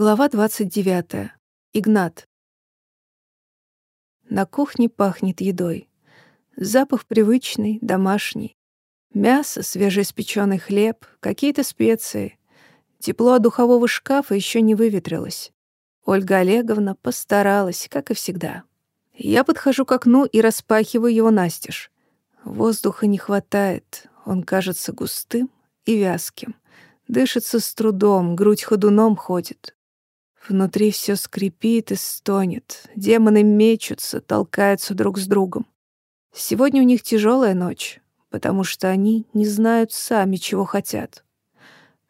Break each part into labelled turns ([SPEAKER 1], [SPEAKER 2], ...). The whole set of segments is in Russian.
[SPEAKER 1] Глава 29. Игнат. На кухне пахнет едой. Запах привычный, домашний. Мясо, свежеиспеченный хлеб, какие-то специи. Тепло от духового шкафа еще не выветрилось. Ольга Олеговна постаралась, как и всегда. Я подхожу к окну и распахиваю его настежь. Воздуха не хватает, он кажется густым и вязким. Дышится с трудом, грудь ходуном ходит. Внутри все скрипит и стонет. Демоны мечутся, толкаются друг с другом. Сегодня у них тяжелая ночь, потому что они не знают сами, чего хотят.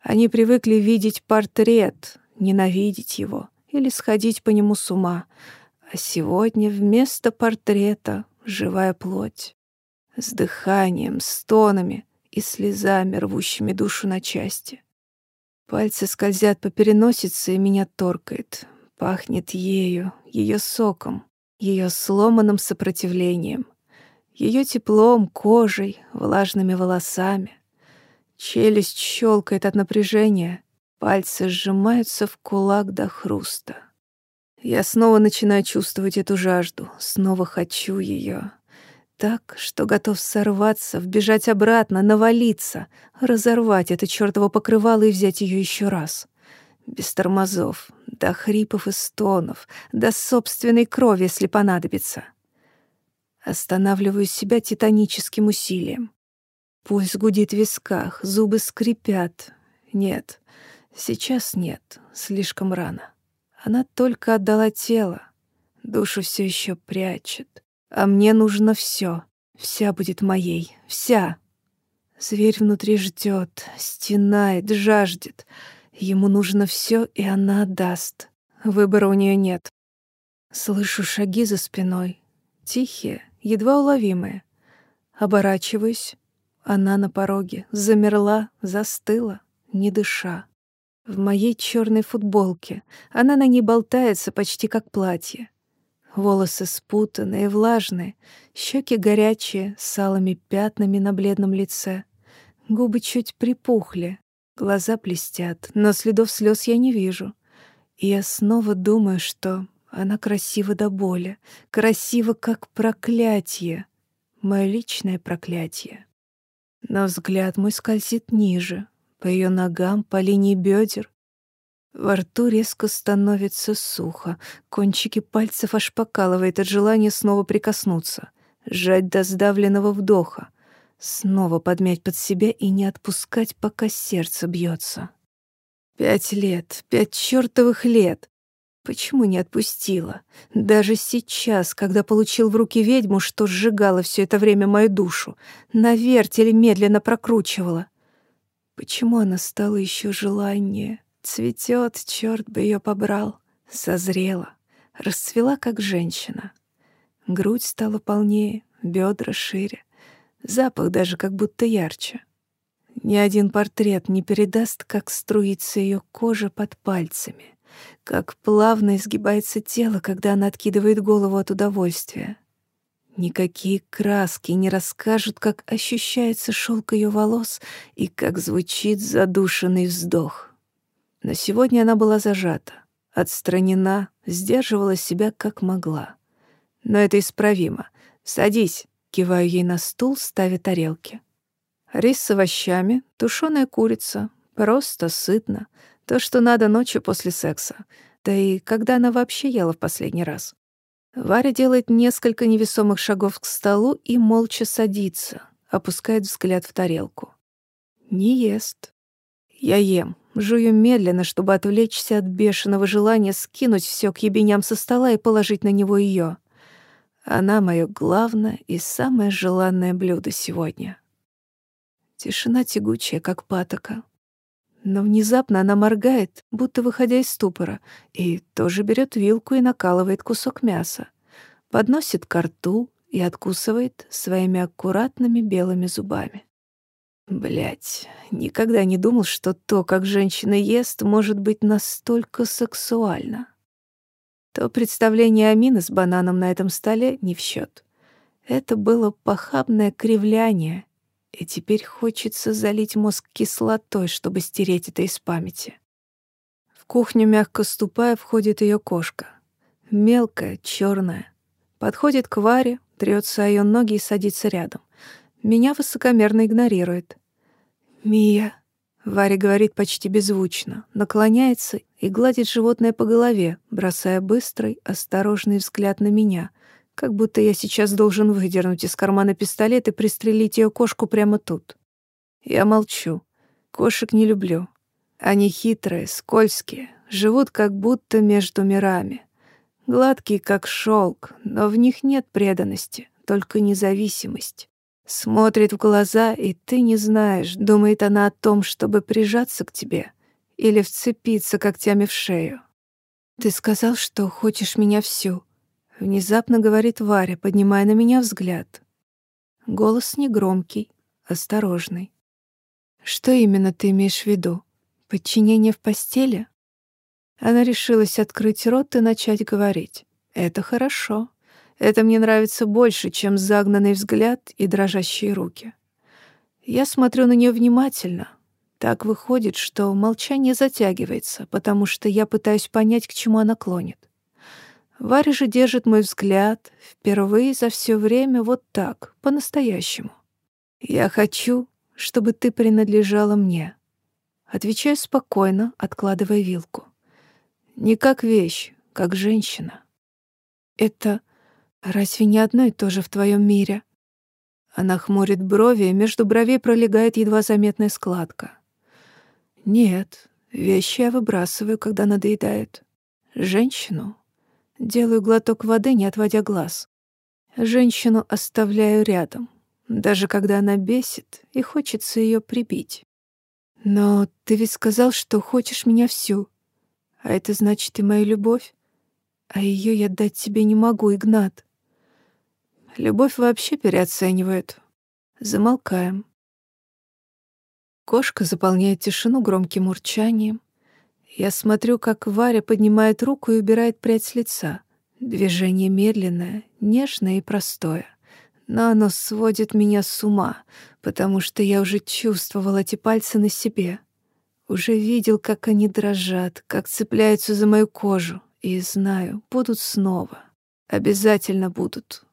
[SPEAKER 1] Они привыкли видеть портрет, ненавидеть его или сходить по нему с ума. А сегодня вместо портрета живая плоть. С дыханием, стонами и слезами, рвущими душу на части. Пальцы скользят по переносице, и меня торкает. Пахнет ею, ее соком, ее сломанным сопротивлением, ее теплом, кожей, влажными волосами. Челюсть щелкает от напряжения, пальцы сжимаются в кулак до хруста. Я снова начинаю чувствовать эту жажду, снова хочу ее так, что готов сорваться, вбежать обратно, навалиться, разорвать это чёртово покрывало и взять её ещё раз. Без тормозов, до хрипов и стонов, до собственной крови, если понадобится. Останавливаю себя титаническим усилием. Пульс гудит в висках, зубы скрипят. Нет, сейчас нет, слишком рано. Она только отдала тело, душу все еще прячет. А мне нужно все. Вся будет моей. Вся. Зверь внутри ждет, стенает, жаждет. Ему нужно все, и она отдаст. Выбора у нее нет. Слышу шаги за спиной. Тихие, едва уловимые. Оборачиваюсь. Она на пороге. Замерла, застыла, не дыша. В моей черной футболке. Она на ней болтается почти как платье. Волосы спутанные, влажные, щеки горячие, с алыми пятнами на бледном лице. Губы чуть припухли, глаза блестят, но следов слез я не вижу. И я снова думаю, что она красива до боли, красива как проклятие, мое личное проклятие. Но взгляд мой скользит ниже, по ее ногам, по линии бедер, во рту резко становится сухо, кончики пальцев аж покалывает от желания снова прикоснуться, сжать до сдавленного вдоха, снова подмять под себя и не отпускать, пока сердце бьется. Пять лет, пять чертовых лет. Почему не отпустила? Даже сейчас, когда получил в руки ведьму, что сжигала все это время мою душу, на вертеле медленно прокручивала. Почему она стала еще желаннее? Цветет, черт бы ее побрал, созрела, расцвела, как женщина. Грудь стала полнее, бедра шире, запах даже как будто ярче. Ни один портрет не передаст, как струится ее кожа под пальцами, как плавно изгибается тело, когда она откидывает голову от удовольствия. Никакие краски не расскажут, как ощущается шелк ее волос и как звучит задушенный вздох. Но сегодня она была зажата, отстранена, сдерживала себя как могла. Но это исправимо. «Садись», — киваю ей на стул, ставя тарелки. Рис с овощами, тушеная курица. Просто сытно. То, что надо ночью после секса. Да и когда она вообще ела в последний раз. Варя делает несколько невесомых шагов к столу и молча садится, опускает взгляд в тарелку. Не ест. Я ем, Жую медленно, чтобы отвлечься от бешеного желания скинуть все к ебеням со стола и положить на него ее. Она — мое главное и самое желанное блюдо сегодня. Тишина тягучая, как патока. Но внезапно она моргает, будто выходя из ступора, и тоже берет вилку и накалывает кусок мяса, подносит ко рту и откусывает своими аккуратными белыми зубами. Блять, никогда не думал, что то, как женщина ест, может быть настолько сексуально. То представление Амины с бананом на этом столе не в счет. Это было похабное кривляние, и теперь хочется залить мозг кислотой, чтобы стереть это из памяти. В кухню, мягко ступая, входит ее кошка. Мелкая, черная. Подходит к Варе, трется о ее ноги и садится рядом. Меня высокомерно игнорирует. «Мия», — Варя говорит почти беззвучно, наклоняется и гладит животное по голове, бросая быстрый, осторожный взгляд на меня, как будто я сейчас должен выдернуть из кармана пистолет и пристрелить ее кошку прямо тут. Я молчу. Кошек не люблю. Они хитрые, скользкие, живут как будто между мирами. Гладкие, как шелк, но в них нет преданности, только независимость. Смотрит в глаза, и ты не знаешь, думает она о том, чтобы прижаться к тебе или вцепиться когтями в шею. «Ты сказал, что хочешь меня всю», — внезапно говорит Варя, поднимая на меня взгляд. Голос негромкий, осторожный. «Что именно ты имеешь в виду? Подчинение в постели?» Она решилась открыть рот и начать говорить. «Это хорошо. Это мне нравится больше, чем загнанный взгляд и дрожащие руки. Я смотрю на нее внимательно. Так выходит, что молчание затягивается, потому что я пытаюсь понять, к чему она клонит. Варя же держит мой взгляд впервые за все время вот так, по-настоящему. Я хочу, чтобы ты принадлежала мне. Отвечаю спокойно, откладывая вилку. Не как вещь, как женщина. Это разве не одно и то же в твоем мире? Она хмурит брови, между бровей пролегает едва заметная складка. Нет, вещи я выбрасываю, когда надоедает. Женщину делаю глоток воды, не отводя глаз. Женщину оставляю рядом, даже когда она бесит и хочется ее прибить. Но ты ведь сказал, что хочешь меня всю. А это значит и мою любовь. А ее я дать тебе не могу, Игнат. Любовь вообще переоценивают. Замолкаем. Кошка заполняет тишину громким урчанием. Я смотрю, как Варя поднимает руку и убирает прядь с лица. Движение медленное, нежное и простое. Но оно сводит меня с ума, потому что я уже чувствовал эти пальцы на себе. Уже видел, как они дрожат, как цепляются за мою кожу. И знаю, будут снова. Обязательно будут.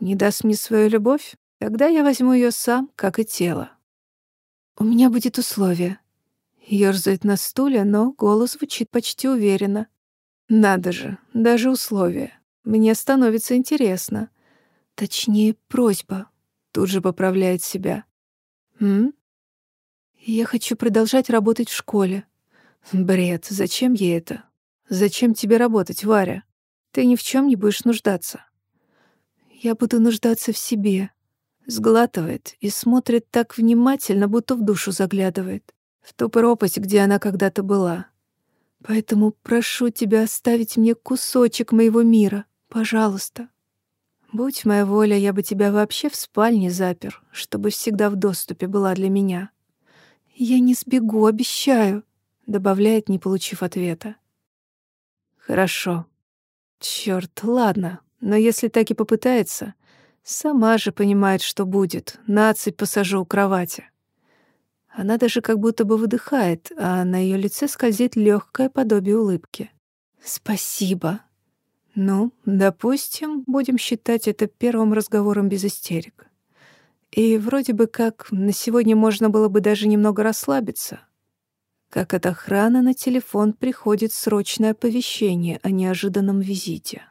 [SPEAKER 1] Не даст мне свою любовь? Тогда я возьму ее сам, как и тело. У меня будет условие. Ёрзает на стуле, но голос звучит почти уверенно. Надо же, даже условие. Мне становится интересно. Точнее, просьба. Тут же поправляет себя. М? Я хочу продолжать работать в школе. Бред, зачем ей это? Зачем тебе работать, Варя? Ты ни в чем не будешь нуждаться. Я буду нуждаться в себе. Сглатывает и смотрит так внимательно, будто в душу заглядывает. В ту пропасть, где она когда-то была. Поэтому прошу тебя оставить мне кусочек моего мира. Пожалуйста. Будь моя воля, я бы тебя вообще в спальне запер, чтобы всегда в доступе была для меня. «Я не сбегу, обещаю», — добавляет, не получив ответа. «Хорошо. Чёрт, ладно. Но если так и попытается, сама же понимает, что будет. Нацепь посажу у кровати». Она даже как будто бы выдыхает, а на ее лице скользит легкое подобие улыбки. «Спасибо». Ну, допустим, будем считать это первым разговором без истерик. И вроде бы как на сегодня можно было бы даже немного расслабиться. Как от охраны на телефон приходит срочное оповещение о неожиданном визите.